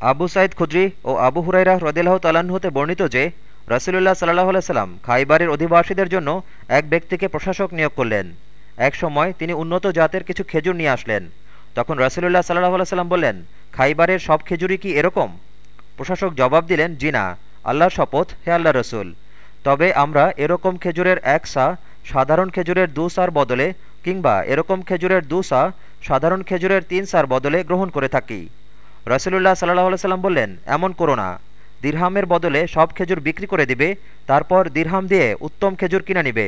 আবু সাইদ খুদ্রি ও আবু হুরাইরা তালাহ হতে বর্ণিত যে, রসুলুল্লাহ সাল্লাহ সাল্লাম খাইবারের অধিবাসীদের জন্য এক ব্যক্তিকে প্রশাসক নিয়োগ করলেন। এক সময় তিনি উন্নত জাতের কিছু খেজুর নিয়ে আসলেন। তখন রসুলুল্লাহ সাল্লাহ সাল্লাম বললেন, খাইবারের সব খেজুরই কি এরকম? প্রশাসক জবাব দিলেন, জি না, আল্লাহর শপথ, হে আল্লাহ রসুল। তবে আমরা এরকম খেজুরের এক সা সাধারণ খেজুরের দু সার বদলে কিংবা এরকম খেজুরের দু সা সাধারণ খেজুরের তিন সার বদলে গ্রহণ করে থাকি। রসুলুল্লাহ সাল্লাহ সাল্লাম বললেন, এমন করো না। দিরহামের বদলে সব খেজুর বিক্রি করে দিবে, তারপর দিরহাম দিয়ে উত্তম খেজুর কিনে নিবে।